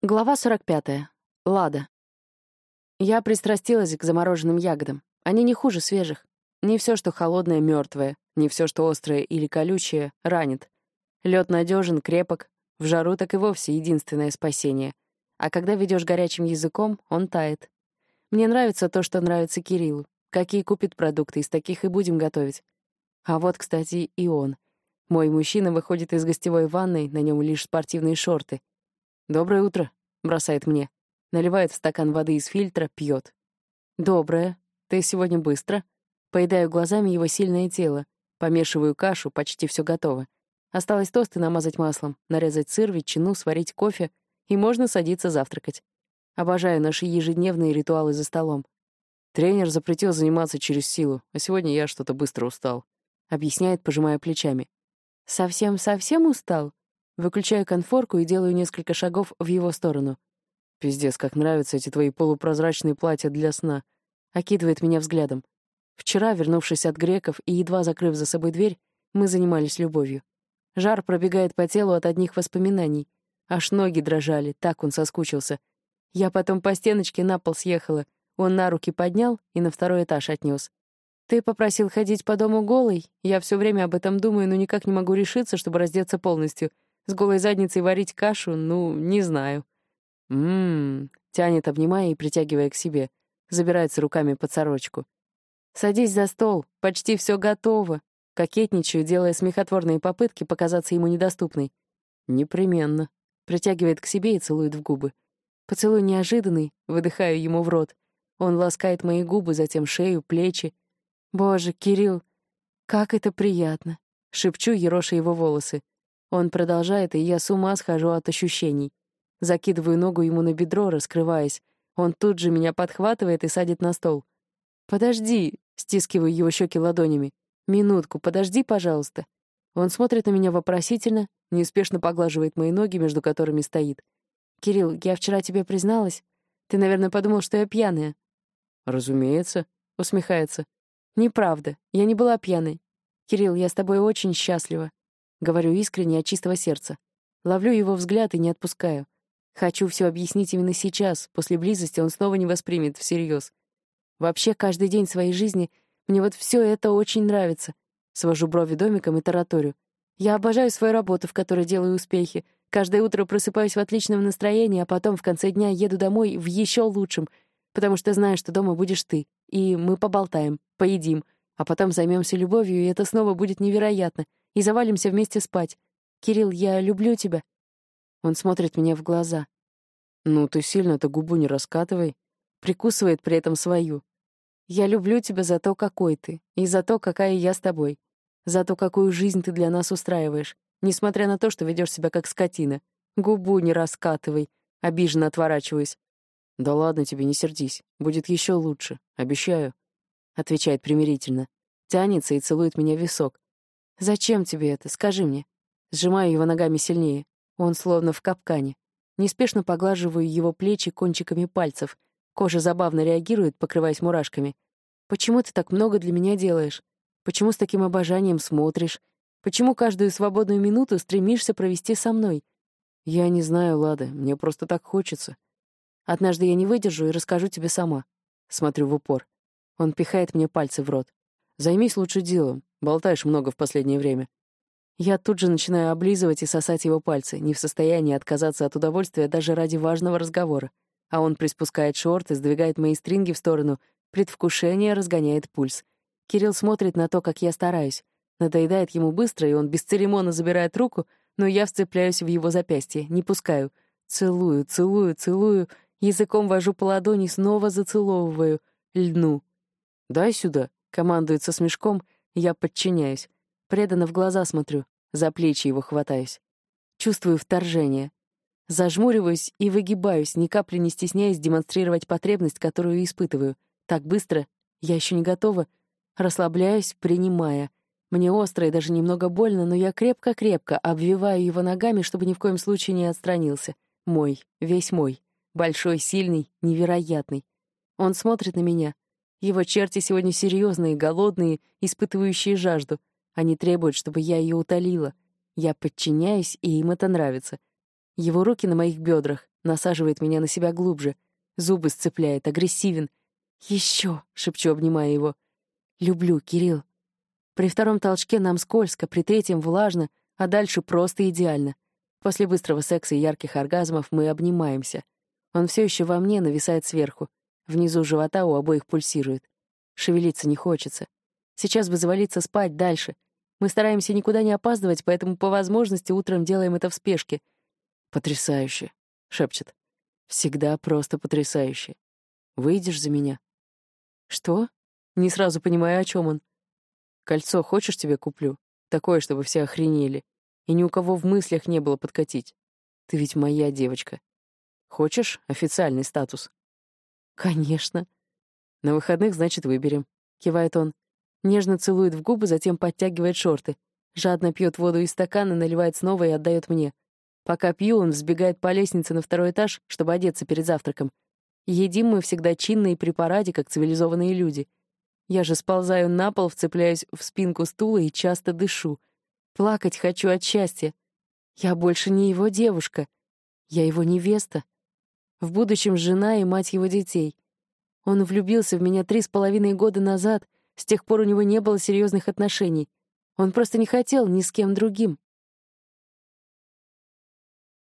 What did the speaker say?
Глава 45. Лада. Я пристрастилась к замороженным ягодам. Они не хуже свежих. Не все, что холодное, мертвое, не все, что острое или колючее, ранит. Лед надежен, крепок, в жару так и вовсе единственное спасение. А когда ведешь горячим языком, он тает. Мне нравится то, что нравится Кириллу. Какие купит продукты, из таких и будем готовить. А вот, кстати, и он. Мой мужчина выходит из гостевой ванной, на нем лишь спортивные шорты — «Доброе утро», — бросает мне. Наливает в стакан воды из фильтра, пьет. «Доброе. Ты сегодня быстро?» Поедаю глазами его сильное тело. Помешиваю кашу, почти все готово. Осталось тосты намазать маслом, нарезать сыр, ветчину, сварить кофе, и можно садиться завтракать. Обожаю наши ежедневные ритуалы за столом. Тренер запретил заниматься через силу, а сегодня я что-то быстро устал. Объясняет, пожимая плечами. «Совсем-совсем устал?» Выключаю конфорку и делаю несколько шагов в его сторону. «Пиздец, как нравятся эти твои полупрозрачные платья для сна», — окидывает меня взглядом. Вчера, вернувшись от греков и едва закрыв за собой дверь, мы занимались любовью. Жар пробегает по телу от одних воспоминаний. Аж ноги дрожали, так он соскучился. Я потом по стеночке на пол съехала. Он на руки поднял и на второй этаж отнес. «Ты попросил ходить по дому голой? Я все время об этом думаю, но никак не могу решиться, чтобы раздеться полностью. С голой задницей варить кашу? Ну, не знаю. Ммм, тянет, обнимая и притягивая к себе. Забирается руками под сорочку. «Садись за стол, почти все готово». Кокетничаю, делая смехотворные попытки показаться ему недоступной. «Непременно». Притягивает к себе и целует в губы. Поцелуй неожиданный, выдыхаю ему в рот. Он ласкает мои губы, затем шею, плечи. «Боже, Кирилл, как это приятно!» Шепчу, ероша его волосы. Он продолжает, и я с ума схожу от ощущений. Закидываю ногу ему на бедро, раскрываясь. Он тут же меня подхватывает и садит на стол. «Подожди!» — стискиваю его щеки ладонями. «Минутку, подожди, пожалуйста». Он смотрит на меня вопросительно, неуспешно поглаживает мои ноги, между которыми стоит. «Кирилл, я вчера тебе призналась. Ты, наверное, подумал, что я пьяная». «Разумеется», — усмехается. «Неправда. Я не была пьяной. Кирилл, я с тобой очень счастлива. Говорю искренне от чистого сердца. Ловлю его взгляд и не отпускаю. Хочу все объяснить именно сейчас, после близости он снова не воспримет всерьез. Вообще, каждый день своей жизни мне вот все это очень нравится. Свожу брови домиком и тараторю. Я обожаю свою работу, в которой делаю успехи. Каждое утро просыпаюсь в отличном настроении, а потом в конце дня еду домой в еще лучшем, потому что знаю, что дома будешь ты. И мы поболтаем, поедим, а потом займемся любовью, и это снова будет невероятно и завалимся вместе спать. Кирилл, я люблю тебя». Он смотрит мне в глаза. «Ну, ты сильно-то губу не раскатывай». Прикусывает при этом свою. «Я люблю тебя за то, какой ты, и за то, какая я с тобой, за то, какую жизнь ты для нас устраиваешь, несмотря на то, что ведешь себя как скотина. Губу не раскатывай». Обиженно отворачиваюсь. «Да ладно тебе, не сердись. Будет еще лучше. Обещаю», — отвечает примирительно. Тянется и целует меня в висок. «Зачем тебе это? Скажи мне». Сжимаю его ногами сильнее. Он словно в капкане. Неспешно поглаживаю его плечи кончиками пальцев. Кожа забавно реагирует, покрываясь мурашками. «Почему ты так много для меня делаешь? Почему с таким обожанием смотришь? Почему каждую свободную минуту стремишься провести со мной?» «Я не знаю, Лада, мне просто так хочется. Однажды я не выдержу и расскажу тебе сама». Смотрю в упор. Он пихает мне пальцы в рот. «Займись лучше делом. Болтаешь много в последнее время». Я тут же начинаю облизывать и сосать его пальцы, не в состоянии отказаться от удовольствия даже ради важного разговора. А он приспускает шорты, сдвигает мои стринги в сторону, предвкушение разгоняет пульс. Кирилл смотрит на то, как я стараюсь. Надоедает ему быстро, и он без церемона забирает руку, но я вцепляюсь в его запястье, не пускаю. Целую, целую, целую, языком вожу по ладони, снова зацеловываю, льну. «Дай сюда», — командует со смешком — я подчиняюсь. Преданно в глаза смотрю, за плечи его хватаюсь. Чувствую вторжение. Зажмуриваюсь и выгибаюсь, ни капли не стесняясь демонстрировать потребность, которую испытываю. Так быстро, я еще не готова. Расслабляюсь, принимая. Мне остро и даже немного больно, но я крепко-крепко обвиваю его ногами, чтобы ни в коем случае не отстранился. Мой, весь мой. Большой, сильный, невероятный. Он смотрит на меня, его черти сегодня серьезные, голодные, испытывающие жажду. Они требуют, чтобы я ее утолила. Я подчиняюсь, и им это нравится. Его руки на моих бедрах, насаживает меня на себя глубже, зубы сцепляет, агрессивен. «Еще!» — шепчу, обнимая его. «Люблю, Кирилл». При втором толчке нам скользко, при третьем влажно, а дальше просто идеально. После быстрого секса и ярких оргазмов мы обнимаемся. Он все еще во мне нависает сверху. Внизу живота у обоих пульсирует. Шевелиться не хочется. Сейчас бы завалиться спать дальше. Мы стараемся никуда не опаздывать, поэтому по возможности утром делаем это в спешке. «Потрясающе», — шепчет. «Всегда просто потрясающе. Выйдешь за меня?» «Что?» Не сразу понимаю, о чем он. «Кольцо хочешь тебе куплю? Такое, чтобы все охренели. И ни у кого в мыслях не было подкатить. Ты ведь моя девочка. Хочешь официальный статус?» «Конечно». «На выходных, значит, выберем», — кивает он. Нежно целует в губы, затем подтягивает шорты. Жадно пьет воду из стакана, наливает снова и отдает мне. Пока пью, он взбегает по лестнице на второй этаж, чтобы одеться перед завтраком. Едим мы всегда чинно и при параде, как цивилизованные люди. Я же сползаю на пол, вцепляюсь в спинку стула и часто дышу. Плакать хочу от счастья. Я больше не его девушка. Я его невеста. В будущем жена и мать его детей. Он влюбился в меня три с половиной года назад — с тех пор у него не было серьезных отношений. Он просто не хотел ни с кем другим.